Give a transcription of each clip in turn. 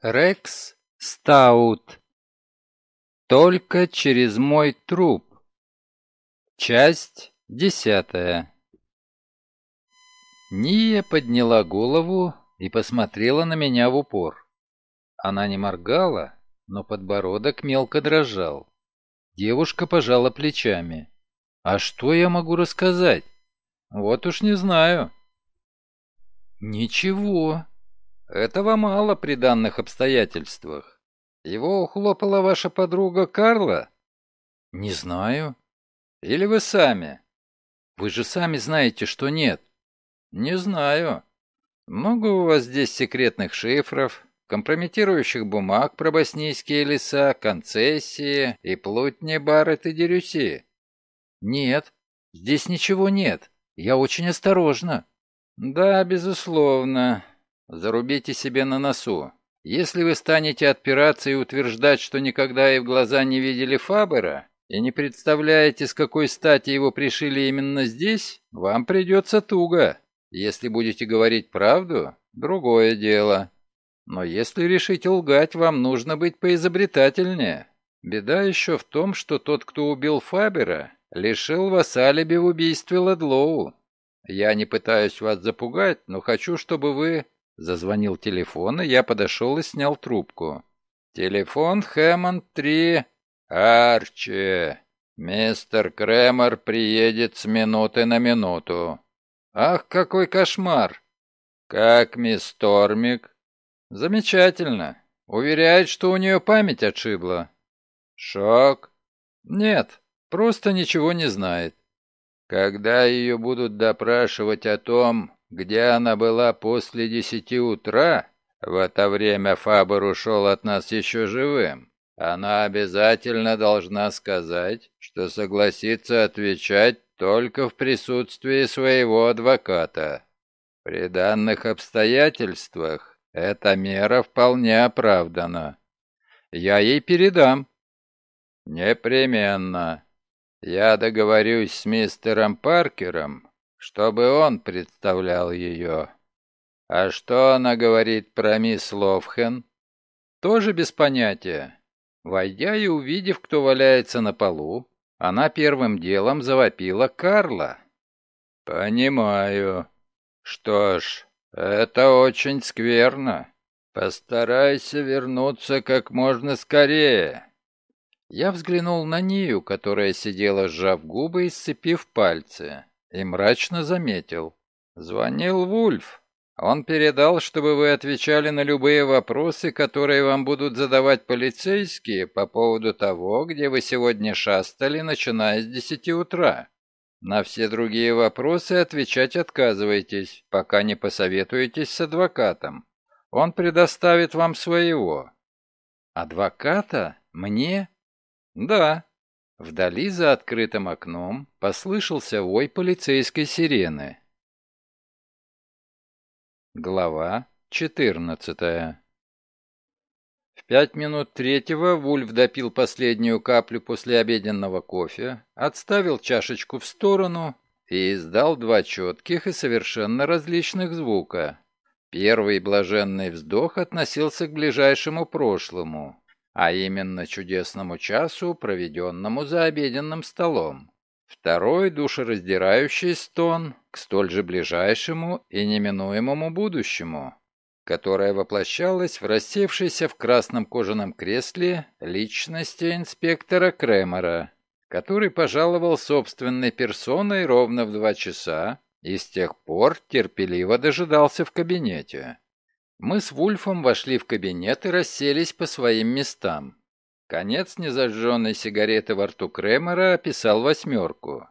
Рекс Стаут. Только через мой труп. Часть десятая. Ния подняла голову и посмотрела на меня в упор. Она не моргала, но подбородок мелко дрожал. Девушка пожала плечами. «А что я могу рассказать? Вот уж не знаю». «Ничего. Этого мало при данных обстоятельствах. Его ухлопала ваша подруга Карла?» «Не знаю. Или вы сами?» «Вы же сами знаете, что нет». «Не знаю. Много у вас здесь секретных шифров, компрометирующих бумаг про боснийские леса, концессии и плутни Баррет и Дерюси?» «Нет, здесь ничего нет. Я очень осторожна». «Да, безусловно. Зарубите себе на носу. Если вы станете отпираться и утверждать, что никогда и в глаза не видели Фабера, и не представляете, с какой стати его пришили именно здесь, вам придется туго. Если будете говорить правду, другое дело. Но если решите лгать, вам нужно быть поизобретательнее. Беда еще в том, что тот, кто убил Фабера, лишил вас алиби в убийстве Ладлоу. Я не пытаюсь вас запугать, но хочу, чтобы вы...» Зазвонил телефон, и я подошел и снял трубку. «Телефон Хэммонд-3. Арчи. Мистер Кремер приедет с минуты на минуту. Ах, какой кошмар! Как мисс Тормик? Замечательно. Уверяет, что у нее память отшибла. Шок? Нет, просто ничего не знает. Когда ее будут допрашивать о том, где она была после десяти утра, в это время Фабер ушел от нас еще живым, она обязательно должна сказать, что согласится отвечать только в присутствии своего адвоката. При данных обстоятельствах эта мера вполне оправдана. Я ей передам. Непременно. Я договорюсь с мистером Паркером, чтобы он представлял ее. А что она говорит про мисс Ловхен? Тоже без понятия. Войдя и увидев, кто валяется на полу, она первым делом завопила Карла. «Понимаю. Что ж, это очень скверно. Постарайся вернуться как можно скорее». Я взглянул на Нию, которая сидела, сжав губы и сцепив пальцы, и мрачно заметил. «Звонил Вульф. Он передал, чтобы вы отвечали на любые вопросы, которые вам будут задавать полицейские по поводу того, где вы сегодня шастали, начиная с десяти утра. На все другие вопросы отвечать отказывайтесь, пока не посоветуетесь с адвокатом. Он предоставит вам своего». «Адвоката? Мне?» «Да». Вдали за открытым окном послышался вой полицейской сирены. Глава 14 В пять минут третьего Вульф допил последнюю каплю после обеденного кофе, отставил чашечку в сторону и издал два четких и совершенно различных звука. Первый блаженный вздох относился к ближайшему прошлому, а именно чудесному часу, проведенному за обеденным столом. Второй душераздирающий стон к столь же ближайшему и неминуемому будущему, которое воплощалось в рассевшейся в красном кожаном кресле личности инспектора Кремера, который пожаловал собственной персоной ровно в два часа и с тех пор терпеливо дожидался в кабинете. Мы с Вульфом вошли в кабинет и расселись по своим местам. Конец незажженной сигареты во рту Кремера описал восьмерку.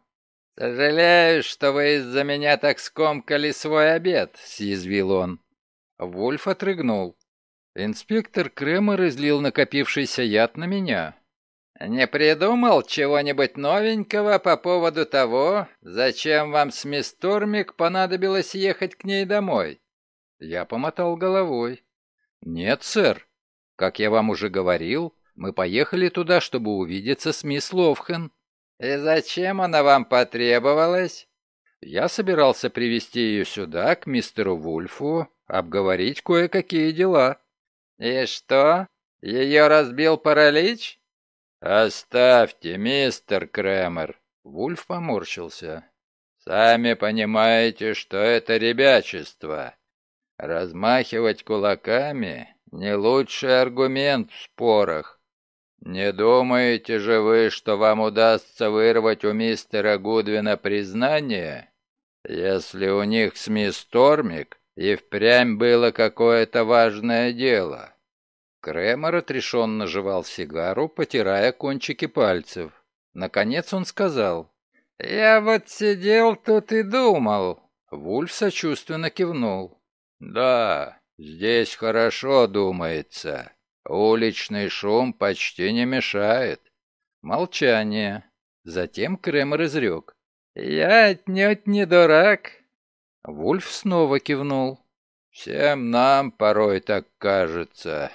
«Сожалею, что вы из-за меня так скомкали свой обед», — съязвил он. Вульф отрыгнул. Инспектор Кремер излил накопившийся яд на меня. «Не придумал чего-нибудь новенького по поводу того, зачем вам с мисс Тормик понадобилось ехать к ней домой?» Я помотал головой. «Нет, сэр. Как я вам уже говорил, мы поехали туда, чтобы увидеться с мисс Ловхен». «И зачем она вам потребовалась?» «Я собирался привести ее сюда, к мистеру Вульфу, обговорить кое-какие дела». «И что? Ее разбил паралич?» «Оставьте, мистер Кремер!» Вульф поморщился. «Сами понимаете, что это ребячество. Размахивать кулаками — не лучший аргумент в спорах. Не думаете же вы, что вам удастся вырвать у мистера Гудвина признание, если у них с мисс Тормик и впрямь было какое-то важное дело?» Кремер отрешенно жевал сигару, потирая кончики пальцев. Наконец он сказал. «Я вот сидел тут и думал». Вульф сочувственно кивнул. «Да, здесь хорошо думается. Уличный шум почти не мешает». Молчание. Затем Кремер изрек. «Я отнюдь не дурак». Вульф снова кивнул. «Всем нам порой так кажется.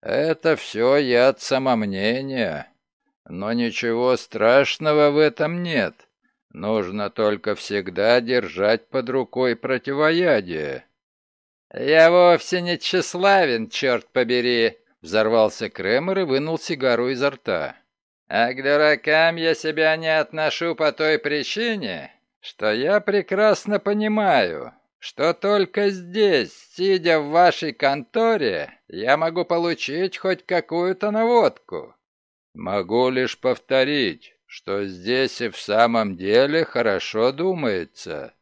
Это все яд самомнения. Но ничего страшного в этом нет. Нужно только всегда держать под рукой противоядие. «Я вовсе не тщеславен, черт побери!» Взорвался Кремер и вынул сигару изо рта. «А к дуракам я себя не отношу по той причине, что я прекрасно понимаю, что только здесь, сидя в вашей конторе, я могу получить хоть какую-то наводку. Могу лишь повторить, что здесь и в самом деле хорошо думается.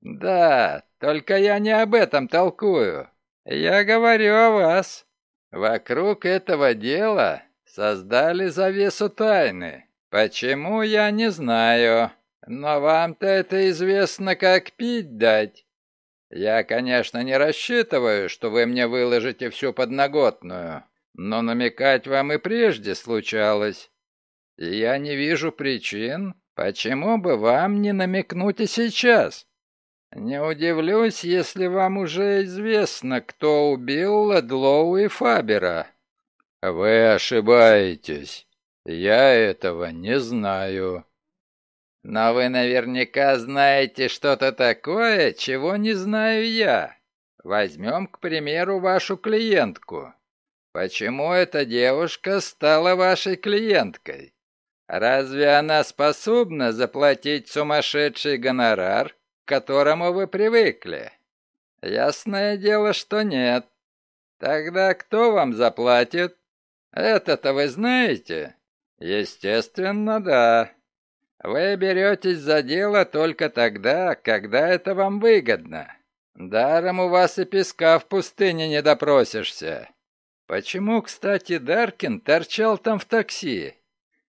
Да, только я не об этом толкую. Я говорю о вас. Вокруг этого дела создали завесу тайны. Почему, я не знаю, но вам-то это известно, как пить дать. Я, конечно, не рассчитываю, что вы мне выложите всю подноготную, но намекать вам и прежде случалось. И я не вижу причин, почему бы вам не намекнуть и сейчас. Не удивлюсь, если вам уже известно, кто убил Ладлоу и Фабера. Вы ошибаетесь. Я этого не знаю. Но вы наверняка знаете что-то такое, чего не знаю я. Возьмем, к примеру, вашу клиентку. Почему эта девушка стала вашей клиенткой? Разве она способна заплатить сумасшедший гонорар, к которому вы привыкли? Ясное дело, что нет. Тогда кто вам заплатит? Это-то вы знаете? Естественно, да. Вы беретесь за дело только тогда, когда это вам выгодно. Даром у вас и песка в пустыне не допросишься. Почему, кстати, Даркин торчал там в такси?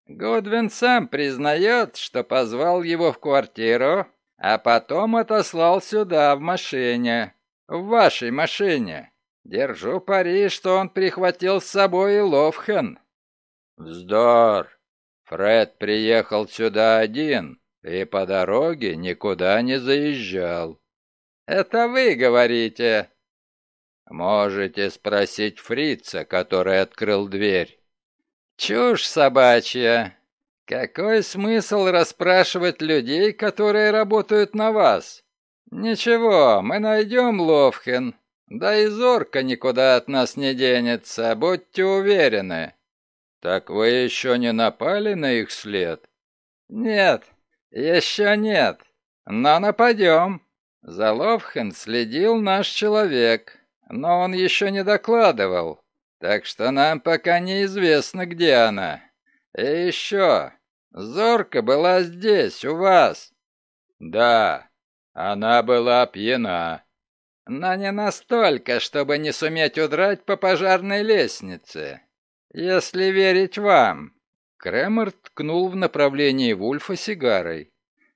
Годвин сам признает, что позвал его в квартиру, а потом отослал сюда в машине. В вашей машине. Держу пари, что он прихватил с собой и Ловхен. Вздор. Фред приехал сюда один и по дороге никуда не заезжал. Это вы говорите. Можете спросить фрица, который открыл дверь. Чушь собачья. Какой смысл расспрашивать людей, которые работают на вас? Ничего, мы найдем Ловхен. Да и Зорка никуда от нас не денется, будьте уверены. «Так вы еще не напали на их след?» «Нет, еще нет, но нападем. За Ловхен следил наш человек, но он еще не докладывал, так что нам пока неизвестно, где она. И еще, Зорка была здесь, у вас». «Да, она была пьяна». «Но не настолько, чтобы не суметь удрать по пожарной лестнице. «Если верить вам». Кремер ткнул в направлении Вульфа сигарой.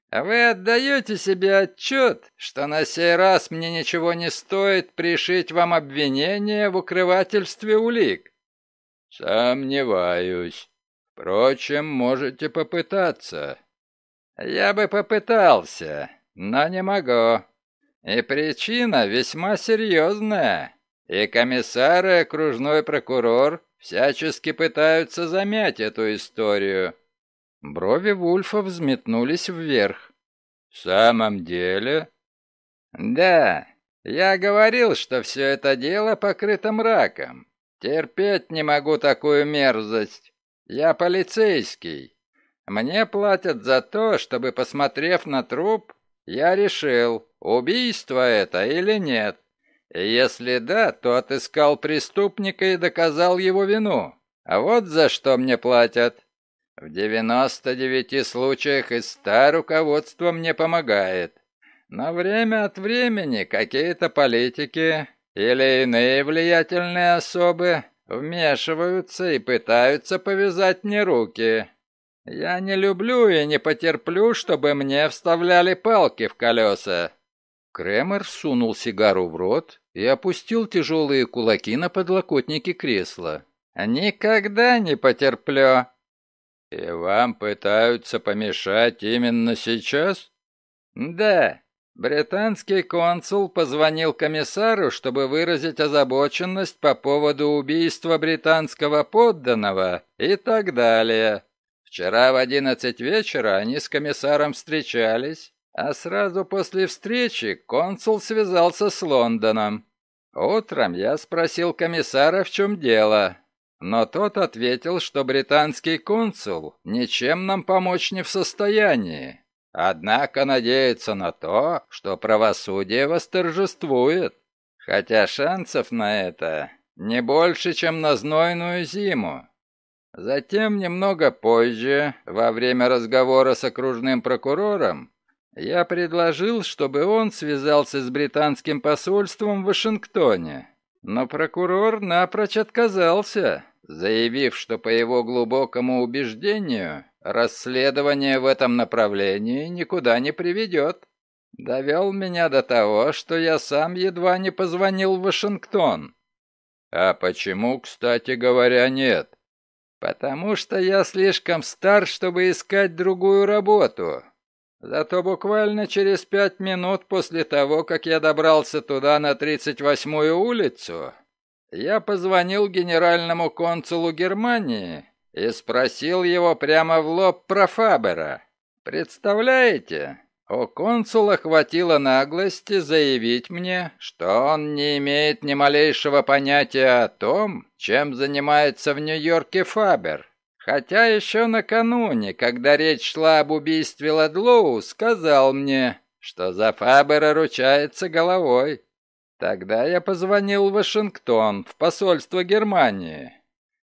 «А вы отдаете себе отчет, что на сей раз мне ничего не стоит пришить вам обвинение в укрывательстве улик?» «Сомневаюсь. Впрочем, можете попытаться». «Я бы попытался, но не могу. И причина весьма серьезная. И комиссар, и окружной прокурор всячески пытаются замять эту историю». Брови Вульфа взметнулись вверх. «В самом деле?» «Да, я говорил, что все это дело покрыто мраком. Терпеть не могу такую мерзость. Я полицейский. Мне платят за то, чтобы, посмотрев на труп, я решил, убийство это или нет. Если да, то отыскал преступника и доказал его вину. А вот за что мне платят. В 99 случаях из 100 руководство мне помогает. Но время от времени какие-то политики или иные влиятельные особы вмешиваются и пытаются повязать мне руки. Я не люблю и не потерплю, чтобы мне вставляли палки в колеса. Кремер сунул сигару в рот и опустил тяжелые кулаки на подлокотники кресла. «Никогда не потерплю!» «И вам пытаются помешать именно сейчас?» «Да. Британский консул позвонил комиссару, чтобы выразить озабоченность по поводу убийства британского подданного и так далее. Вчера в одиннадцать вечера они с комиссаром встречались, а сразу после встречи консул связался с Лондоном. Утром я спросил комиссара, в чем дело, но тот ответил, что британский консул ничем нам помочь не в состоянии. Однако надеется на то, что правосудие восторжествует, хотя шансов на это не больше, чем на знойную зиму. Затем, немного позже, во время разговора с окружным прокурором, я предложил, чтобы он связался с британским посольством в Вашингтоне. Но прокурор напрочь отказался, заявив, что по его глубокому убеждению расследование в этом направлении никуда не приведет. Довел меня до того, что я сам едва не позвонил в Вашингтон. А почему, кстати говоря, нет? Потому что я слишком стар, чтобы искать другую работу. Зато буквально через пять минут после того, как я добрался туда на 38-ю улицу, я позвонил генеральному консулу Германии и спросил его прямо в лоб про Фабера. Представляете, у консула хватило наглости заявить мне, что он не имеет ни малейшего понятия о том, чем занимается в Нью-Йорке Фабер. Хотя еще накануне, когда речь шла об убийстве Ладлоу, сказал мне, что за Фабера ручается головой. Тогда я позвонил в Вашингтон, в посольство Германии.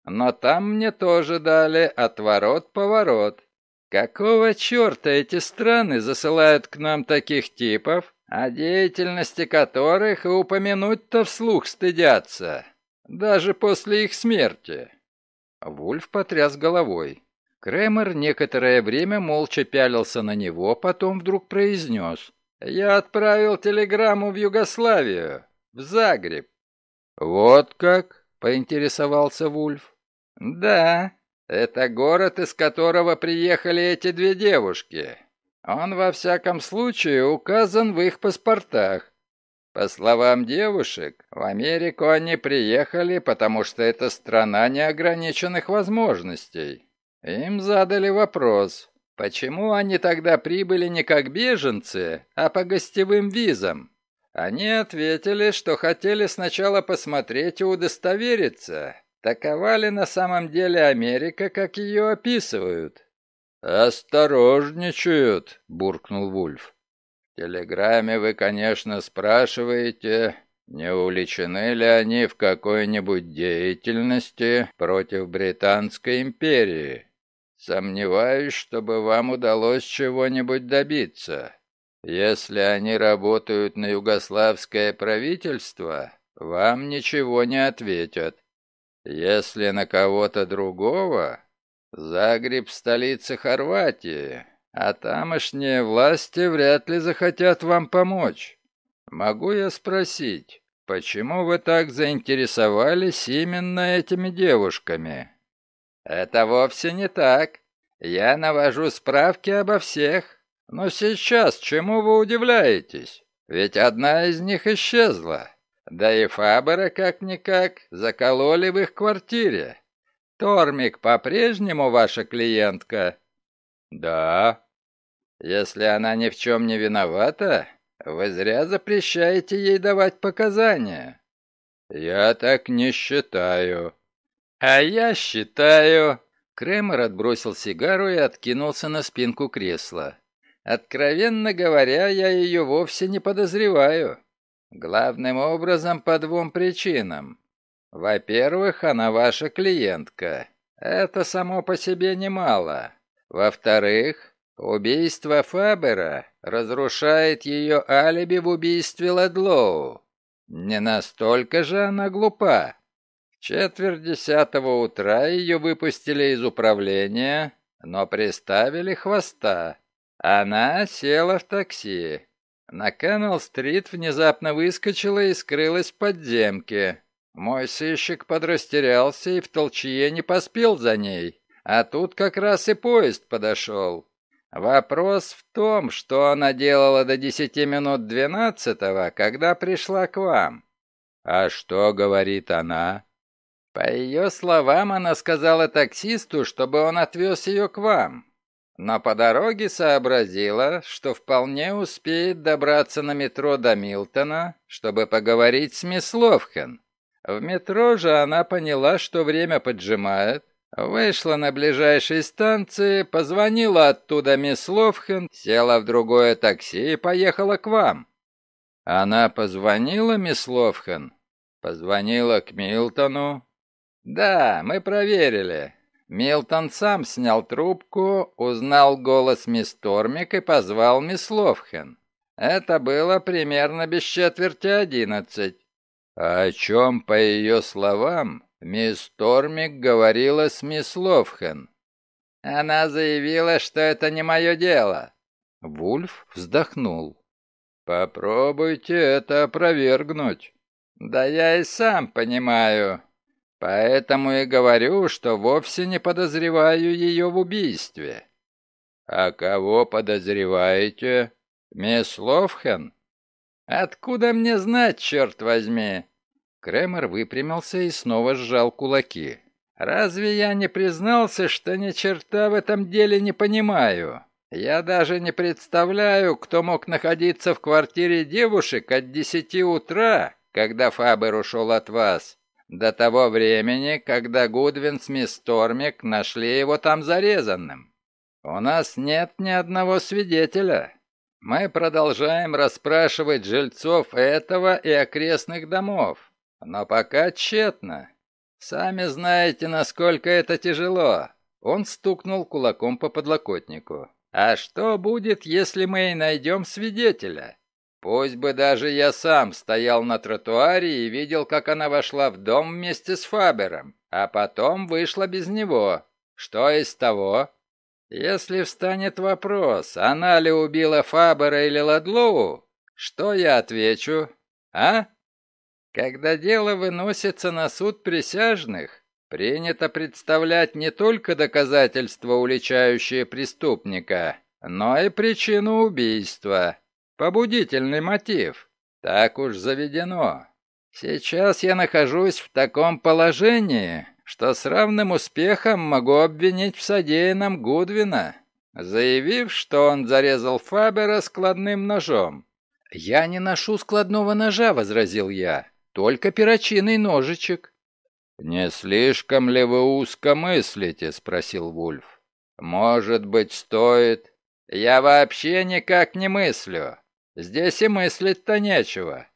Но там мне тоже дали отворот-поворот. Какого черта эти страны засылают к нам таких типов, о деятельности которых и упомянуть-то вслух стыдятся, даже после их смерти?» Вульф потряс головой. Кремер некоторое время молча пялился на него, потом вдруг произнес. «Я отправил телеграмму в Югославию, в Загреб». «Вот как?» — поинтересовался Вульф. «Да, это город, из которого приехали эти две девушки. Он, во всяком случае, указан в их паспортах. По словам девушек, в Америку они приехали, потому что это страна неограниченных возможностей. Им задали вопрос, почему они тогда прибыли не как беженцы, а по гостевым визам. Они ответили, что хотели сначала посмотреть и удостовериться, Такова ли на самом деле Америка, как ее описывают? «Осторожничают», — буркнул Вульф. «В телеграмме вы, конечно, спрашиваете, не увлечены ли они в какой-нибудь деятельности против Британской империи. Сомневаюсь, чтобы вам удалось чего-нибудь добиться. Если они работают на югославское правительство, вам ничего не ответят. Если на кого-то другого, Загреб — столица Хорватии, а тамошние власти вряд ли захотят вам помочь. Могу я спросить, почему вы так заинтересовались именно этими девушками? Это вовсе не так. Я навожу справки обо всех. Но сейчас чему вы удивляетесь? Ведь одна из них исчезла. Да и Фабера как-никак закололи в их квартире. Тормик по-прежнему ваша клиентка? Да. Если она ни в чем не виновата, вы зря запрещаете ей давать показания. «Я так не считаю». «А я считаю...» Кремер отбросил сигару и откинулся на спинку кресла. «Откровенно говоря, я ее вовсе не подозреваю. Главным образом по двум причинам. Во-первых, она ваша клиентка. Это само по себе немало. Во-вторых, убийство Фабера разрушает ее алиби в убийстве Ладлоу. Не настолько же она глупа. В четверть десятого утра ее выпустили из управления, но приставили хвоста. Она села в такси. На Кеннелл-стрит внезапно выскочила и скрылась в подземке. Мой сыщик подрастерялся и в толчье не поспел за ней. А тут как раз и поезд подошел. Вопрос в том, что она делала до десяти минут двенадцатого, когда пришла к вам. А что говорит она? По ее словам, она сказала таксисту, чтобы он отвез ее к вам. Но по дороге сообразила, что вполне успеет добраться на метро до Милтона, чтобы поговорить с мисс Ловхен. В метро же она поняла, что время поджимает, вышла на ближайшей станции, позвонила оттуда мисс Ловхен, села в другое такси и поехала к вам. Она позвонила мисс Ловхен? Позвонила к Милтону? Да, мы проверили. Милтон сам снял трубку, узнал голос мисс Тормик и позвал мисс Ловхен. Это было примерно без четверти одиннадцать. О чем, по ее словам, мисс Тормик говорила с мисс Ловхен. Она заявила, что это не мое дело. Вульф вздохнул. Попробуйте это опровергнуть. Да я и сам понимаю. Поэтому и говорю, что вовсе не подозреваю ее в убийстве. А кого подозреваете? Мисс Ловхен? «Откуда мне знать, черт возьми?» Кремер выпрямился и снова сжал кулаки. «Разве я не признался, что ни черта в этом деле не понимаю? Я даже не представляю, кто мог находиться в квартире девушек от десяти утра, когда Фабер ушел от вас, до того времени, когда Гудвин с мисс Тормик нашли его там зарезанным. У нас нет ни одного свидетеля. Мы продолжаем расспрашивать жильцов этого и окрестных домов, но пока тщетно. Сами знаете, насколько это тяжело. Он стукнул кулаком по подлокотнику. А что будет, если мы и найдем свидетеля? Пусть бы даже я сам стоял на тротуаре и видел, как она вошла в дом вместе с Фабером, а потом вышла без него. Что из того? Если встанет вопрос, она ли убила Фабера или Ладлоу, что я отвечу? А? Когда дело выносится на суд присяжных, принято представлять не только доказательства, уличающие преступника, но и причину убийства, побудительный мотив. Так уж заведено. Сейчас я нахожусь в таком положении, что с равным успехом могу обвинить в содеянном Гудвина, заявив, что он зарезал Фабера складным ножом. «Я не ношу складного ножа», — возразил я, — «только перочинный ножичек». «Не слишком ли вы узко мыслите?» — спросил Вульф. «Может быть, стоит...» «Я вообще никак не мыслю. Здесь и мыслить-то нечего.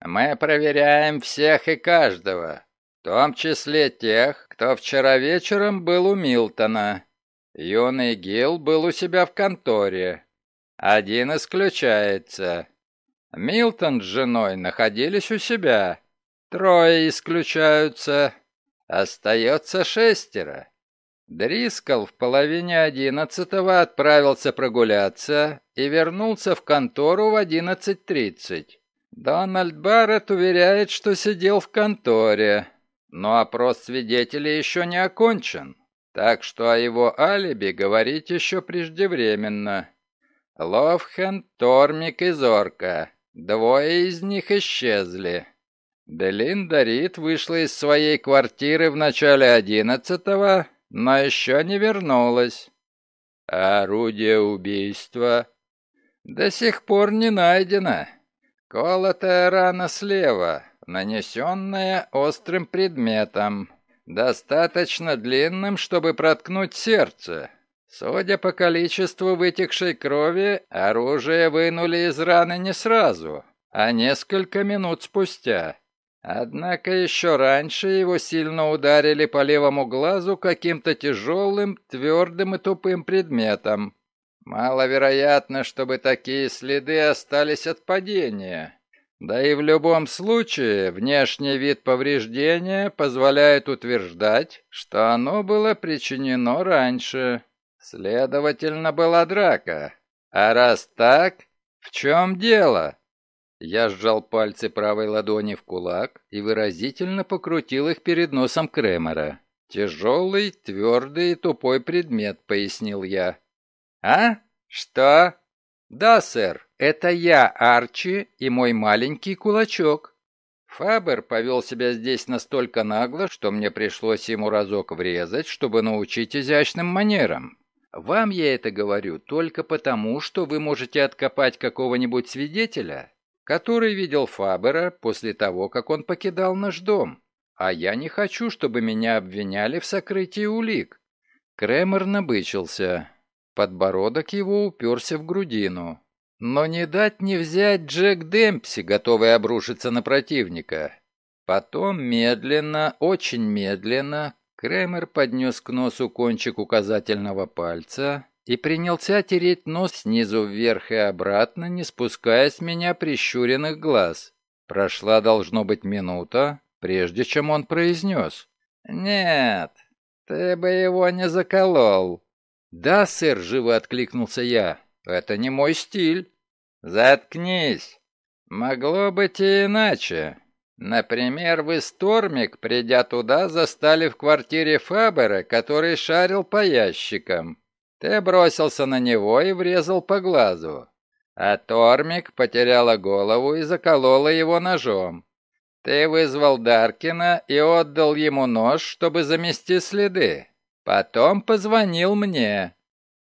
Мы проверяем всех и каждого, в том числе тех, кто вчера вечером был у Милтона. Юный Гил был у себя в конторе. Один исключается. Милтон с женой находились у себя. Трое исключаются. Остается шестеро. Дрискл в половине одиннадцатого отправился прогуляться и вернулся в контору в одиннадцать тридцать. Дональд Барретт уверяет, что сидел в конторе, но опрос свидетелей еще не окончен, так что о его алиби говорить еще преждевременно. Ловхен, Тормик и Зорка. Двое из них исчезли. Делинда Рид вышла из своей квартиры в начале одиннадцатого, но еще не вернулась. Орудие убийства до сих пор не найдено. Колотая рана слева, нанесенное острым предметом, достаточно длинным, чтобы проткнуть сердце. Судя по количеству вытекшей крови, оружие вынули из раны не сразу, а несколько минут спустя. Однако еще раньше его сильно ударили по левому глазу каким-то тяжелым, твердым и тупым предметом. Маловероятно, чтобы такие следы остались от падения. Да и в любом случае, внешний вид повреждения позволяет утверждать, что оно было причинено раньше. Следовательно, была драка. А раз так, в чем дело? Я сжал пальцы правой ладони в кулак и выразительно покрутил их перед носом Кремера. «Тяжелый, твердый и тупой предмет», — пояснил я. «А? Что?» «Да, сэр, это я, Арчи, и мой маленький кулачок». Фабер повел себя здесь настолько нагло, что мне пришлось ему разок врезать, чтобы научить изящным манерам. Вам я это говорю только потому, что вы можете откопать какого-нибудь свидетеля, который видел Фабера после того, как он покидал наш дом. А я не хочу, чтобы меня обвиняли в сокрытии улик. Кремер набычился. Подбородок его уперся в грудину. Но не дать не взять Джек Демпси, готовый обрушиться на противника. Потом медленно, очень медленно, Кремер поднес к носу кончик указательного пальца и принялся тереть нос снизу вверх и обратно, не спуская с меня прищуренных глаз. Прошла, должно быть, минута, прежде чем он произнес. «Нет, ты бы его не заколол». «Да, сэр», — живо откликнулся я, — «это не мой стиль». «Заткнись. Могло быть и иначе. Например, вы, Стормик, придя туда, застали в квартире Фабера, который шарил по ящикам. Ты бросился на него и врезал по глазу. А Тормик потеряла голову и заколола его ножом. Ты вызвал Даркина и отдал ему нож, чтобы замести следы. Потом позвонил мне.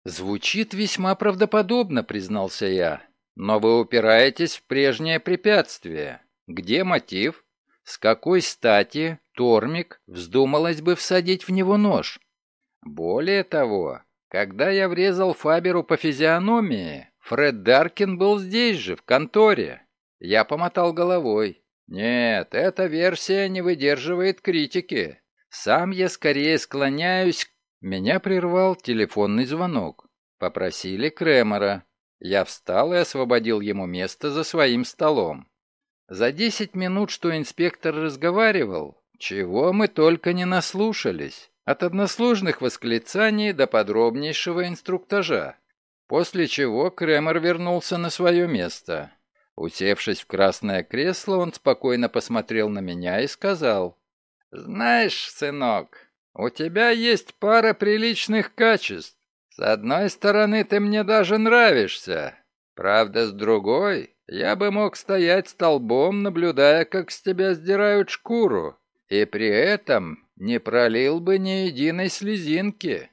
Звучит весьма правдоподобно, признался я. Но вы упираетесь в прежнее препятствие. Где мотив? С какой стати Тормик вздумалось бы всадить в него нож? Более того, когда я врезал Фаберу по физиономии, Фред Даркин был здесь же, в конторе. Я помотал головой. Нет, эта версия не выдерживает критики. Сам я скорее склоняюсь... Меня прервал телефонный звонок. Попросили Кремера. Я встал и освободил ему место за своим столом. За десять минут, что инспектор разговаривал, чего мы только не наслушались, от односложных восклицаний до подробнейшего инструктажа. После чего Кремер вернулся на свое место. Усевшись в красное кресло, он спокойно посмотрел на меня и сказал, «Знаешь, сынок, у тебя есть пара приличных качеств. С одной стороны, ты мне даже нравишься. Правда, с другой, я бы мог стоять столбом, наблюдая, как с тебя сдирают шкуру, и при этом не пролил бы ни единой слезинки.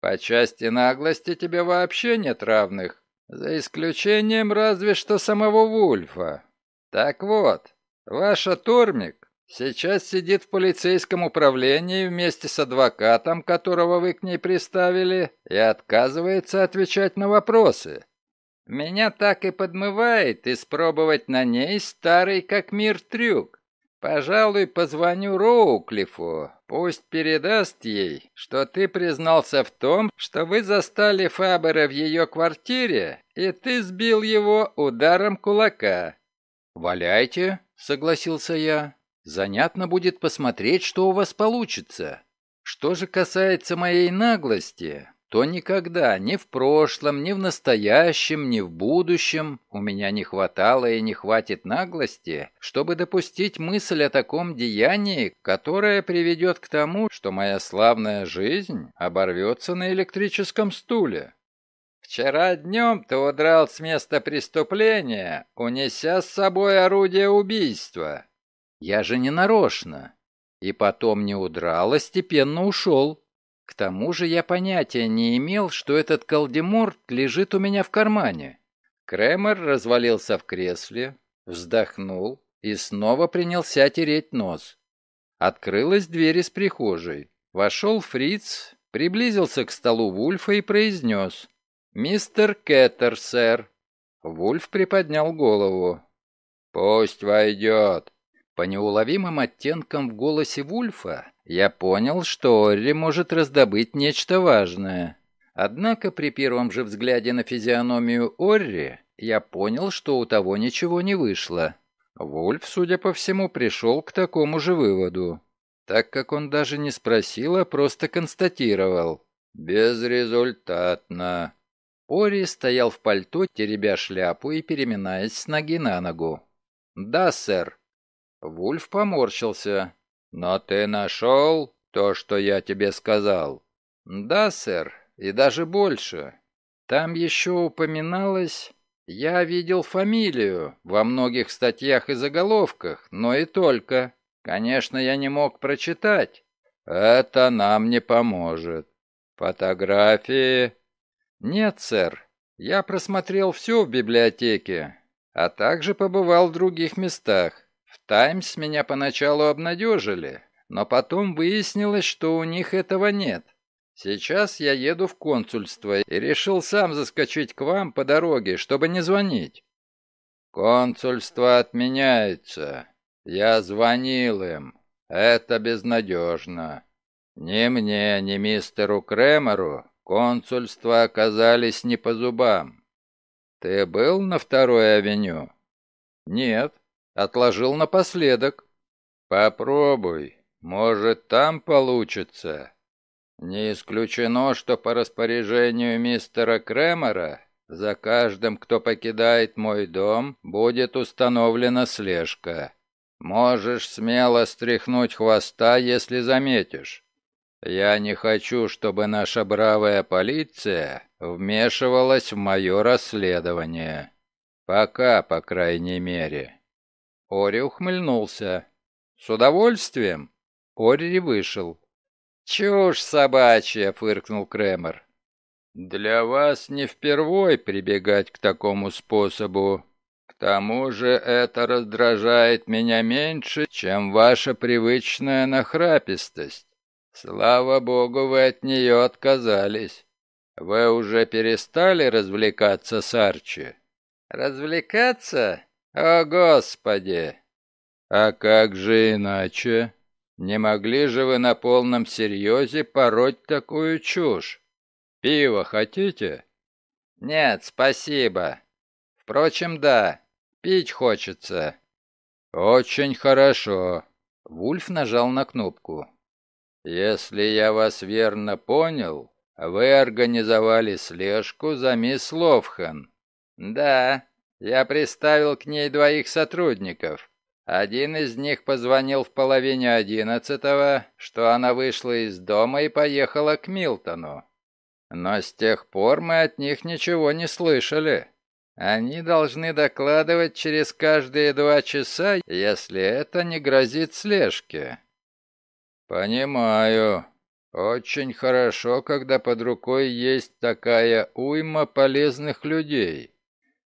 По части наглости тебе вообще нет равных, за исключением разве что самого Вульфа. Так вот, ваша Тормик сейчас сидит в полицейском управлении вместе с адвокатом, которого вы к ней приставили, и отказывается отвечать на вопросы. Меня так и подмывает испробовать на ней старый как мир трюк. Пожалуй, позвоню Роуклифу, пусть передаст ей, что ты признался в том, что вы застали Фабера в ее квартире, и ты сбил его ударом кулака. «Валяйте», — согласился я. «Занятно будет посмотреть, что у вас получится. Что же касается моей наглости, то никогда, ни в прошлом, ни в настоящем, ни в будущем у меня не хватало и не хватит наглости, чтобы допустить мысль о таком деянии, которое приведет к тому, что моя славная жизнь оборвется на электрическом стуле. Вчера днем ты удрал с места преступления, унеся с собой орудие убийства. Я же не нарочно. И потом не удрал, а степенно ушел. К тому же я понятия не имел, что этот колдеморт лежит у меня в кармане. Кремер развалился в кресле, вздохнул и снова принялся тереть нос. Открылась дверь из прихожей. Вошел фриц, приблизился к столу Вульфа и произнес «Мистер Кеттер, сэр». Вульф приподнял голову. «Пусть войдет». По неуловимым оттенкам в голосе Вульфа я понял, что Орри может раздобыть нечто важное. Однако при первом же взгляде на физиономию Орри я понял, что у того ничего не вышло. Вульф, судя по всему, пришел к такому же выводу, так как он даже не спросил, а просто констатировал. «Безрезультатно». Ори стоял в пальто, теребя шляпу и переминаясь с ноги на ногу. «Да, сэр». Вульф поморщился. «Но ты нашел то, что я тебе сказал?» «Да, сэр, и даже больше. Там еще упоминалось...» Я видел фамилию во многих статьях и заголовках, но и только. Конечно, я не мог прочитать. Это нам не поможет. Фотографии? Нет, сэр. Я просмотрел все в библиотеке, а также побывал в других местах. В «Таймс» меня поначалу обнадежили, но потом выяснилось, что у них этого нет. Сейчас я еду в консульство и решил сам заскочить к вам по дороге, чтобы не звонить. Консульство отменяется. Я звонил им. Это безнадежно. Ни мне, ни мистеру Кремеру консульства оказались не по зубам. Ты был на второй авеню? Нет, отложил напоследок. Попробуй, может, там получится. Не исключено, что по распоряжению мистера Кремера за каждым, кто покидает мой дом, будет установлена слежка. Можешь смело стряхнуть хвоста, если заметишь. Я не хочу, чтобы наша бравая полиция вмешивалась в мое расследование. Пока, по крайней мере. Ори ухмыльнулся. С удовольствием. Ори вышел. «Чушь собачья!» — фыркнул Кремер. «Для вас не впервой прибегать к такому способу. К тому же это раздражает меня меньше, чем ваша привычная нахрапистость. Слава богу, вы от нее отказались. Вы уже перестали развлекаться с Арчи?» «Развлекаться? О, Господи!» «А как же иначе?» Не могли же вы на полном серьезе пороть такую чушь? Пиво хотите? Нет, спасибо. Впрочем, да, пить хочется. Очень хорошо. Вульф нажал на кнопку. Если я вас верно понял, вы организовали слежку за мисс Ловхан. Да, я приставил к ней двоих сотрудников. Один из них позвонил в половине одиннадцатого, что она вышла из дома и поехала к Милтону. Но с тех пор мы от них ничего не слышали. Они должны докладывать через каждые два часа, если это не грозит слежке. Понимаю. Очень хорошо, когда под рукой есть такая уйма полезных людей.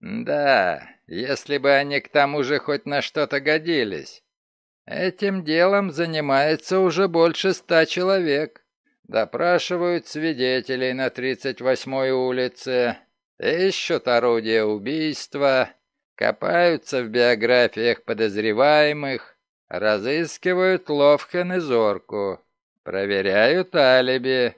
Да, если бы они к тому же хоть на что-то годились. Этим делом занимается уже больше ста человек. Допрашивают свидетелей на 38-й улице, ищут орудия убийства, копаются в биографиях подозреваемых, разыскивают Ловхен и Зорку, проверяют алиби,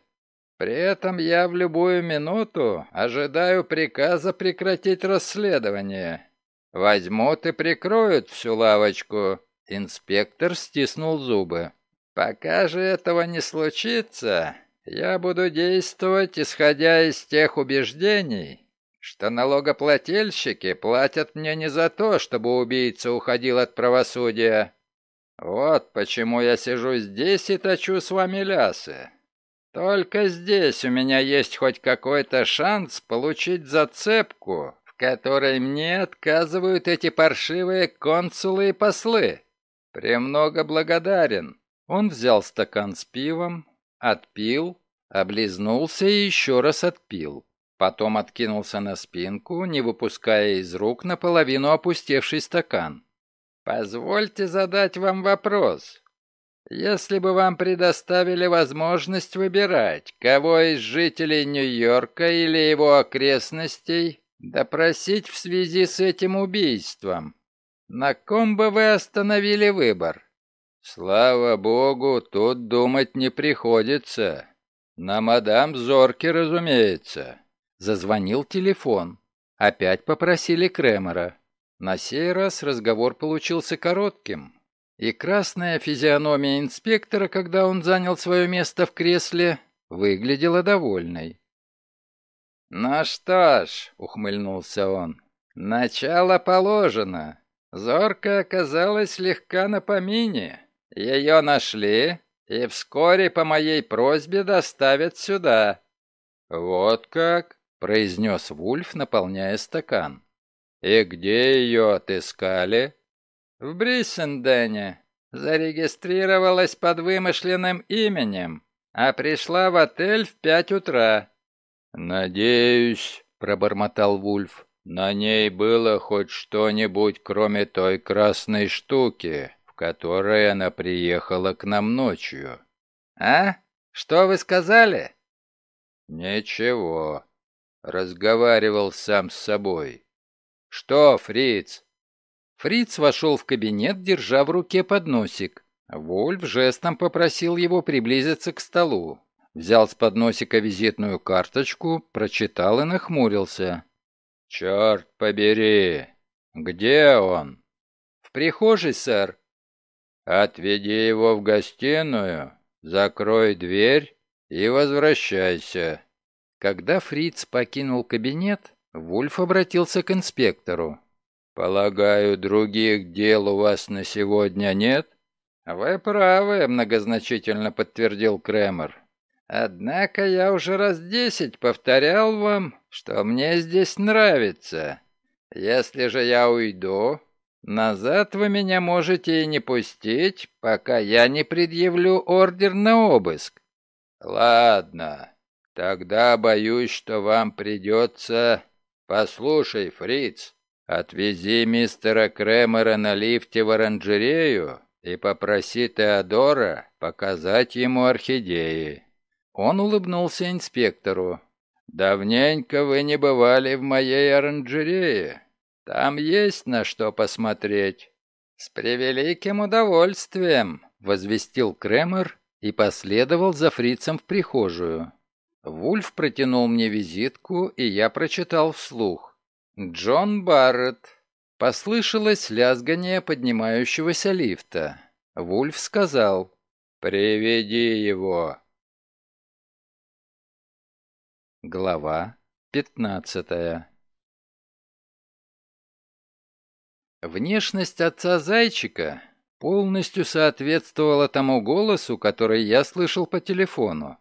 при этом я в любую минуту ожидаю приказа прекратить расследование. Возьмут и прикроют всю лавочку. Инспектор стиснул зубы. Пока же этого не случится, я буду действовать, исходя из тех убеждений, что налогоплательщики платят мне не за то, чтобы убийца уходил от правосудия. Вот почему я сижу здесь и точу с вами лясы. Только здесь у меня есть хоть какой-то шанс получить зацепку, в которой мне отказывают эти паршивые консулы и послы. Премного благодарен. Он взял стакан с пивом, отпил, облизнулся и еще раз отпил. Потом откинулся на спинку, не выпуская из рук наполовину опустевший стакан. Позвольте задать вам вопрос. Если бы вам предоставили возможность выбирать, кого из жителей Нью-Йорка или его окрестностей допросить в связи с этим убийством, на ком бы вы остановили выбор? Слава богу, тут думать не приходится. На мадам Зорки, разумеется. Зазвонил телефон. Опять попросили Кремера. На сей раз разговор получился коротким, и красная физиономия инспектора, когда он занял свое место в кресле, выглядела довольной. «Ну что ж», — ухмыльнулся он, — «начало положено. Зорка оказалась слегка на помине. Ее нашли, и вскоре по моей просьбе доставят сюда». «Вот как?» — произнес Вульф, наполняя стакан. «И где ее отыскали?» «В Бриссендене. Зарегистрировалась под вымышленным именем, а пришла в отель в пять утра». «Надеюсь», — пробормотал Вульф, — «на ней было хоть что-нибудь, кроме той красной штуки, в которой она приехала к нам ночью». «А? Что вы сказали?» «Ничего. Разговаривал сам с собой. «Что, фриц?» Фриц вошел в кабинет, держа в руке подносик. Вольф жестом попросил его приблизиться к столу. Взял с подносика визитную карточку, прочитал и нахмурился. «Черт побери! Где он?» «В прихожей, сэр». «Отведи его в гостиную, закрой дверь и возвращайся». Когда Фриц покинул кабинет, Вульф обратился к инспектору. «Полагаю, других дел у вас на сегодня нет?» «Вы правы», — многозначительно подтвердил Кремер. «Однако я уже раз десять повторял вам, что мне здесь нравится. Если же я уйду, назад вы меня можете и не пустить, пока я не предъявлю ордер на обыск». «Ладно, тогда боюсь, что вам придется «Послушай, фриц, отвези мистера Кремера на лифте в оранжерею и попроси Теодора показать ему орхидеи». Он улыбнулся инспектору. «Давненько вы не бывали в моей оранжерее. Там есть на что посмотреть». «С превеликим удовольствием», — возвестил Кремер и последовал за фрицем в прихожую. Вульф протянул мне визитку, и я прочитал вслух. «Джон Барретт». Послышалось лязгание поднимающегося лифта. Вульф сказал «Приведи его». Глава пятнадцатая Внешность отца Зайчика полностью соответствовала тому голосу, который я слышал по телефону.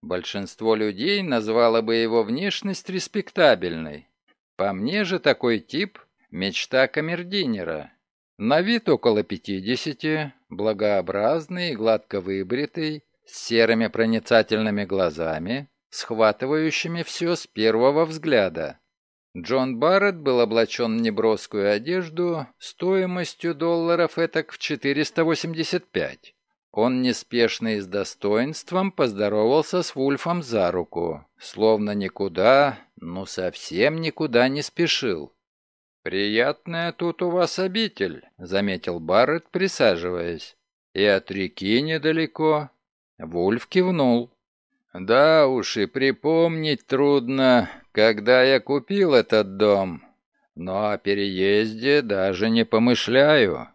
Большинство людей назвало бы его внешность респектабельной. По мне же такой тип – мечта камердинера. На вид около 50, благообразный, гладко выбритый, с серыми проницательными глазами, схватывающими все с первого взгляда. Джон Барретт был облачен в неброскую одежду стоимостью долларов этак в 485. Он неспешно и с достоинством поздоровался с Вульфом за руку, словно никуда, ну совсем никуда не спешил. «Приятная тут у вас обитель», — заметил Барретт, присаживаясь. «И от реки недалеко». Вульф кивнул. «Да уж и припомнить трудно, когда я купил этот дом, но о переезде даже не помышляю».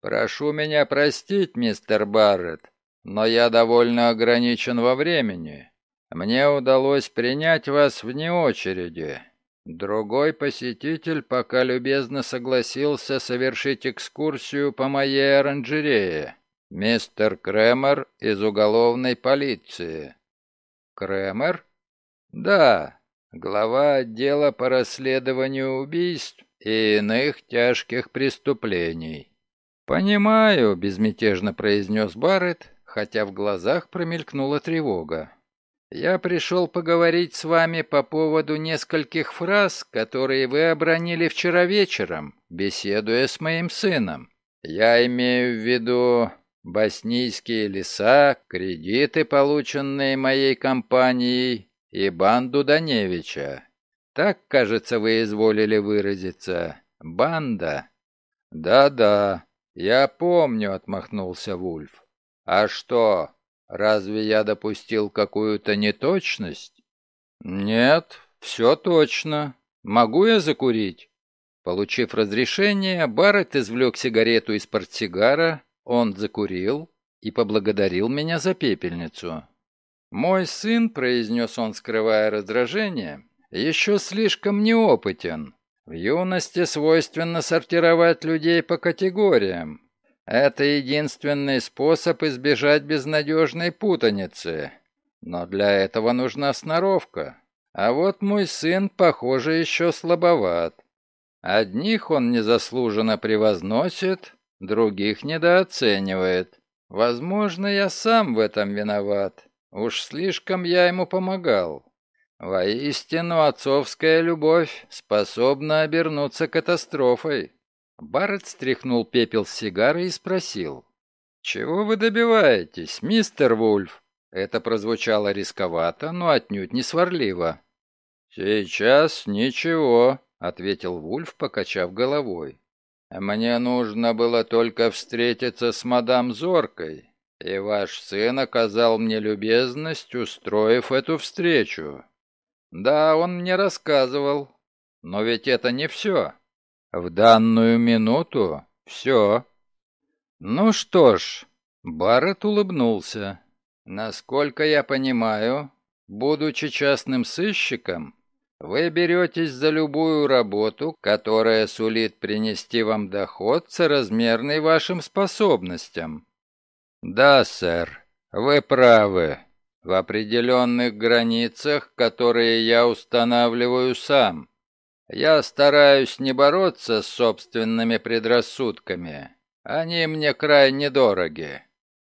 «Прошу меня простить, мистер Барретт, но я довольно ограничен во времени. Мне удалось принять вас вне очереди. Другой посетитель пока любезно согласился совершить экскурсию по моей оранжерее. Мистер Кремер из уголовной полиции». «Кремер?» «Да, глава отдела по расследованию убийств и иных тяжких преступлений». «Понимаю», — безмятежно произнес Барретт, хотя в глазах промелькнула тревога. «Я пришел поговорить с вами по поводу нескольких фраз, которые вы обронили вчера вечером, беседуя с моим сыном. Я имею в виду боснийские леса, кредиты, полученные моей компанией, и банду Даневича. Так, кажется, вы изволили выразиться. Банда. Да-да, я помню, отмахнулся Вульф. А что, разве я допустил какую-то неточность? Нет, все точно. Могу я закурить? Получив разрешение, Барретт извлек сигарету из портсигара, он закурил и поблагодарил меня за пепельницу. «Мой сын», — произнес он, скрывая раздражение, — «еще слишком неопытен. В юности свойственно сортировать людей по категориям. Это единственный способ избежать безнадежной путаницы. Но для этого нужна сноровка. А вот мой сын, похоже, еще слабоват. Одних он незаслуженно превозносит, других недооценивает. Возможно, я сам в этом виноват. Уж слишком я ему помогал. Воистину, отцовская любовь способна обернуться катастрофой. Барретт стряхнул пепел с сигары и спросил. «Чего вы добиваетесь, мистер Вульф?» Это прозвучало рисковато, но отнюдь не сварливо. «Сейчас ничего», — ответил Вульф, покачав головой. «Мне нужно было только встретиться с мадам Зоркой, и ваш сын оказал мне любезность, устроив эту встречу. Да, он мне рассказывал, но ведь это не все. В данную минуту все. Ну что ж, Барретт улыбнулся. Насколько я понимаю, будучи частным сыщиком, вы беретесь за любую работу, которая сулит принести вам доход, соразмерный вашим способностям. Да, сэр, вы правы. В определенных границах, которые я устанавливаю сам. Я стараюсь не бороться с собственными предрассудками. Они мне крайне дороги.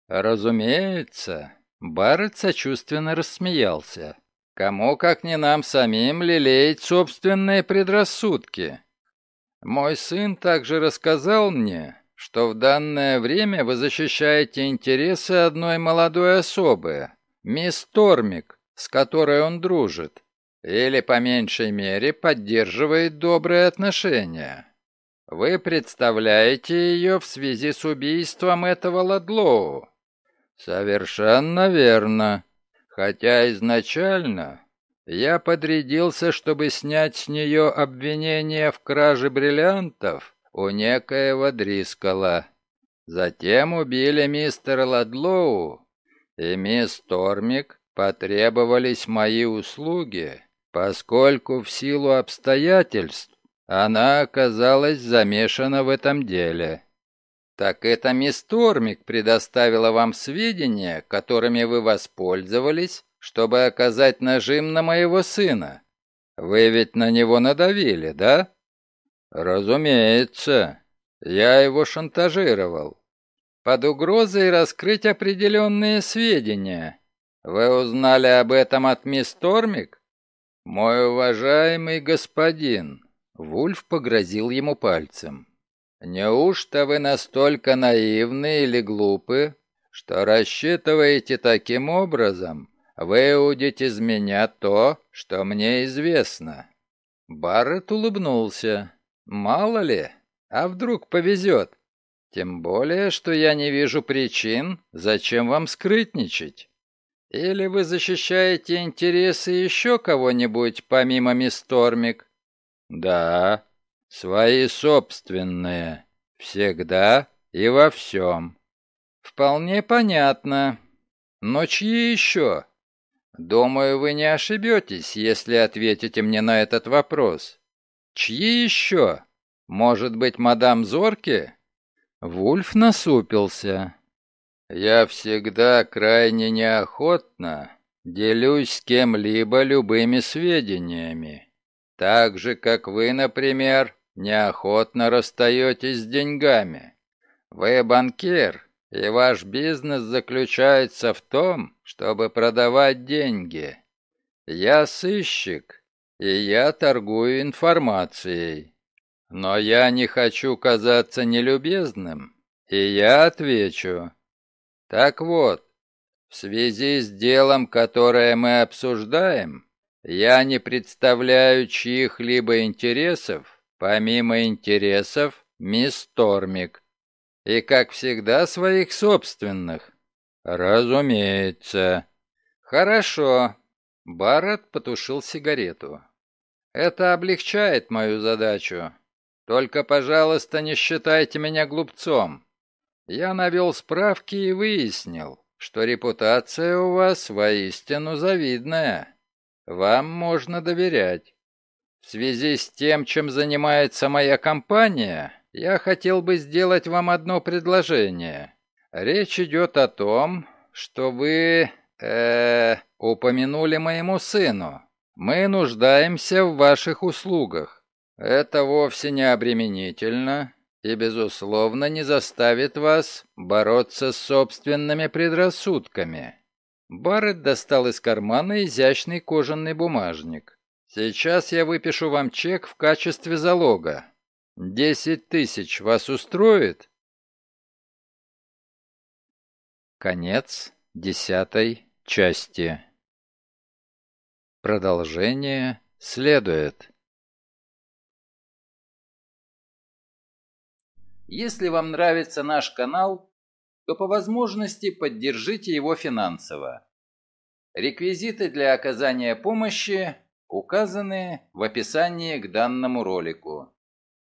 Разумеется, Барретт сочувственно рассмеялся. Кому, как не нам самим, лелеять собственные предрассудки? Мой сын также рассказал мне, что в данное время вы защищаете интересы одной молодой особы, мисс Тормик, с которой он дружит, или, по меньшей мере, поддерживает добрые отношения. Вы представляете ее в связи с убийством этого Ладлоу. Совершенно верно. Хотя изначально я подрядился, чтобы снять с нее обвинение в краже бриллиантов у некоего Дрискала. Затем убили мистера Ладлоу, и мисс Тормик потребовались мои услуги, поскольку в силу обстоятельств она оказалась замешана в этом деле. «Так это мисс Тормик предоставила вам сведения, которыми вы воспользовались, чтобы оказать нажим на моего сына. Вы ведь на него надавили, да?» «Разумеется. Я его шантажировал. Под угрозой раскрыть определенные сведения. Вы узнали об этом от мисс Тормик?» «Мой уважаемый господин», — Вульф погрозил ему пальцем. Неужто вы настолько наивны или глупы, что рассчитываете таким образом выудить из меня то, что мне известно?» Барретт улыбнулся. «Мало ли, а вдруг повезет? Тем более, что я не вижу причин, зачем вам скрытничать. Или вы защищаете интересы еще кого-нибудь, помимо мисс Тормик?» «Да, Свои собственные. Всегда и во всем. Вполне понятно. Но чьи еще? Думаю, вы не ошибетесь, если ответите мне на этот вопрос. Чьи еще? Может быть, мадам Зорки? Вульф насупился. Я всегда крайне неохотно делюсь с кем-либо любыми сведениями. Так же, как вы, например, неохотно расстаетесь с деньгами. Вы банкир, и ваш бизнес заключается в том, чтобы продавать деньги. Я сыщик, и я торгую информацией. Но я не хочу казаться нелюбезным И я отвечу. Так вот, в связи с делом, которое мы обсуждаем, я не представляю чьих-либо интересов, помимо интересов мисс Тормик. И, как всегда, своих собственных. Разумеется. Хорошо. Барретт потушил сигарету. Это облегчает мою задачу. Только, пожалуйста, не считайте меня глупцом. Я навел справки и выяснил, что репутация у вас воистину завидная. Вам можно доверять. В связи с тем, чем занимается моя компания, я хотел бы сделать вам одно предложение. Речь идет о том, что вы, э, упомянули моему сыну. Мы нуждаемся в ваших услугах. Это вовсе не обременительно и, безусловно, не заставит вас бороться с собственными предрассудками. Барретт достал из кармана изящный кожаный бумажник. Сейчас я выпишу вам чек в качестве залога. Десять тысяч вас устроит? Конец десятой части. Продолжение следует. Если вам нравится наш канал, то по возможности поддержите его финансово. Реквизиты для оказания помощи указаны в описании к данному ролику.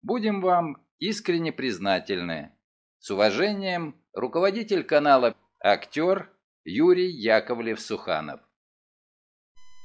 Будем вам искренне признательны. С уважением, руководитель канала актер Юрий Яковлев-Суханов.